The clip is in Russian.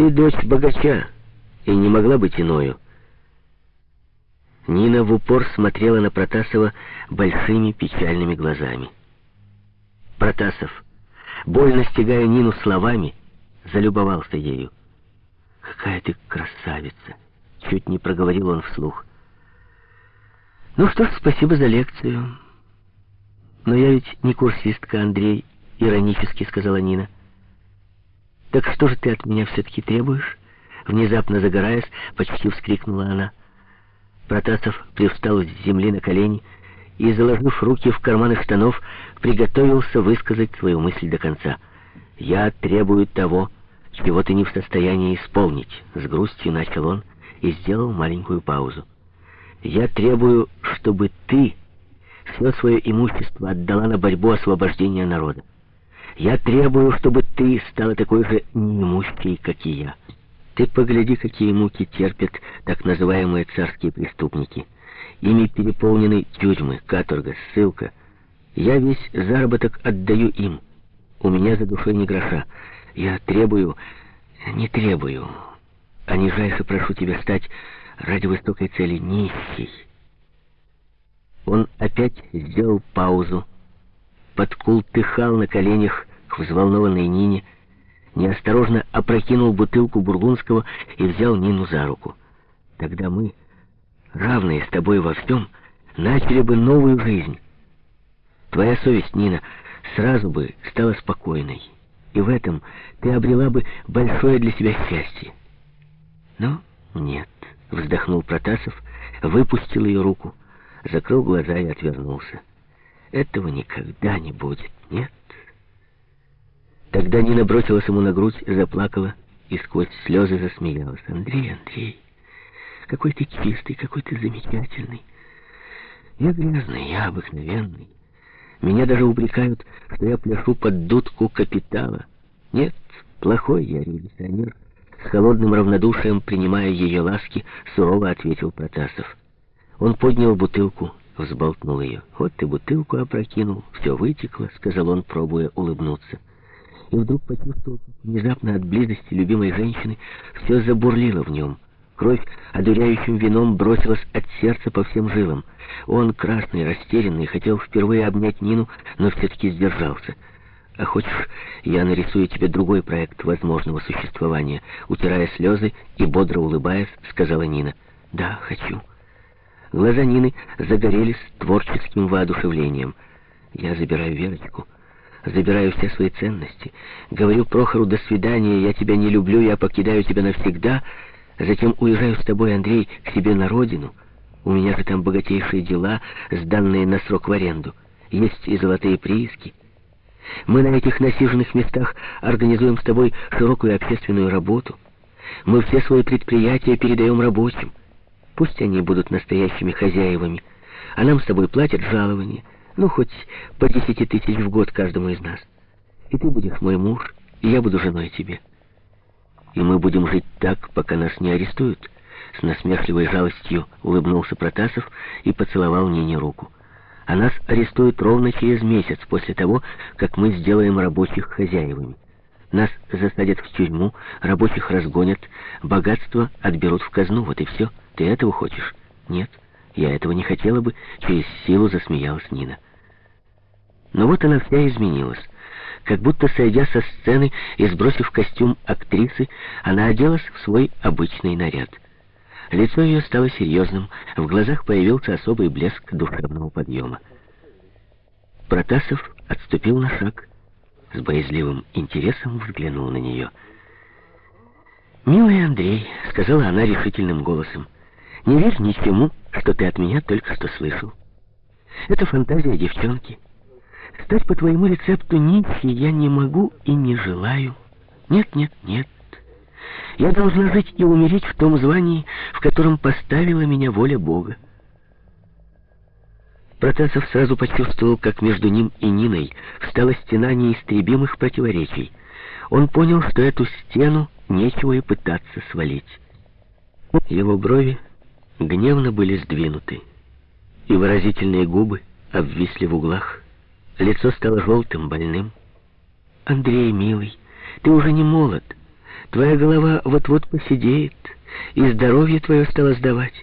Ты дочь богача и не могла быть иною. Нина в упор смотрела на Протасова большими печальными глазами. Протасов, больно стягая Нину словами, залюбовался ею. «Какая ты красавица!» — чуть не проговорил он вслух. «Ну что ж, спасибо за лекцию. Но я ведь не курсистка, Андрей», — иронически сказала Нина. «Так что же ты от меня все-таки требуешь?» Внезапно загораясь, почти вскрикнула она. Протасов привстал с земли на колени и, заложив руки в карманы штанов, приготовился высказать свою мысль до конца. «Я требую того, чего ты не в состоянии исполнить», — с грустью начал он и сделал маленькую паузу. «Я требую, чтобы ты все свое имущество отдала на борьбу освобождения народа. Я требую, чтобы ты стала такой же неимущей, как и я». Ты погляди, какие муки терпят так называемые царские преступники. Ими переполнены тюрьмы, каторга, ссылка. Я весь заработок отдаю им. У меня за душой ни гроша. Я требую, не требую, а нижайше прошу тебя стать ради высокой цели нищей. Он опять сделал паузу, подкултыхал на коленях взволнованной Нине, неосторожно опрокинул бутылку бургундского и взял Нину за руку. Тогда мы, равные с тобой во всем, начали бы новую жизнь. Твоя совесть, Нина, сразу бы стала спокойной, и в этом ты обрела бы большое для себя счастье. Но нет, вздохнул Протасов, выпустил ее руку, закрыл глаза и отвернулся. Этого никогда не будет, нет. Тогда Нина бросилась ему на грудь, заплакала и сквозь слезы засмеялась. «Андрей, Андрей, какой ты чистый, какой ты замечательный. Я грязный, я обыкновенный. Меня даже упрекают, что я пляшу под дудку капитала. Нет, плохой я революционер». С холодным равнодушием, принимая ее ласки, сурово ответил Протасов. Он поднял бутылку, взболтнул ее. «Вот ты бутылку опрокинул, все вытекло», — сказал он, пробуя улыбнуться и вдруг почувствовал, как внезапно от близости любимой женщины все забурлило в нем. Кровь одуряющим вином бросилась от сердца по всем жилам. Он, красный, растерянный, хотел впервые обнять Нину, но все-таки сдержался. «А хочешь, я нарисую тебе другой проект возможного существования?» Утирая слезы и бодро улыбаясь, сказала Нина. «Да, хочу». Глаза Нины загорелись творческим воодушевлением. «Я забираю Верочку». Забираю все свои ценности. Говорю Прохору «до свидания, я тебя не люблю, я покидаю тебя навсегда». Затем уезжаю с тобой, Андрей, к себе на родину. У меня же там богатейшие дела, сданные на срок в аренду. Есть и золотые прииски. Мы на этих насиженных местах организуем с тобой широкую общественную работу. Мы все свои предприятия передаем рабочим. Пусть они будут настоящими хозяевами, а нам с тобой платят жалования. Ну, хоть по десяти тысяч в год каждому из нас. И ты будешь мой муж, и я буду женой тебе. И мы будем жить так, пока нас не арестуют. С насмешливой жалостью улыбнулся Протасов и поцеловал Нине руку. А нас арестуют ровно через месяц после того, как мы сделаем рабочих хозяевами. Нас засадят в тюрьму, рабочих разгонят, богатство отберут в казну, вот и все. Ты этого хочешь? Нет, я этого не хотела бы, через силу засмеялась Нина. Но вот она вся изменилась. Как будто сойдя со сцены и сбросив костюм актрисы, она оделась в свой обычный наряд. Лицо ее стало серьезным, в глазах появился особый блеск душевного подъема. Протасов отступил на шаг, с боязливым интересом взглянул на нее. «Милый Андрей», — сказала она решительным голосом, — «не верь ничему, что ты от меня только что слышал. Это фантазия девчонки». Стать по твоему рецепту нищей я не могу и не желаю. Нет, нет, нет. Я должна жить и умереть в том звании, в котором поставила меня воля Бога. Протасов сразу почувствовал, как между ним и Ниной встала стена неистребимых противоречий. Он понял, что эту стену нечего и пытаться свалить. Его брови гневно были сдвинуты, и выразительные губы обвисли в углах. Лицо стало желтым, больным. «Андрей, милый, ты уже не молод. Твоя голова вот-вот посидеет, и здоровье твое стало сдавать.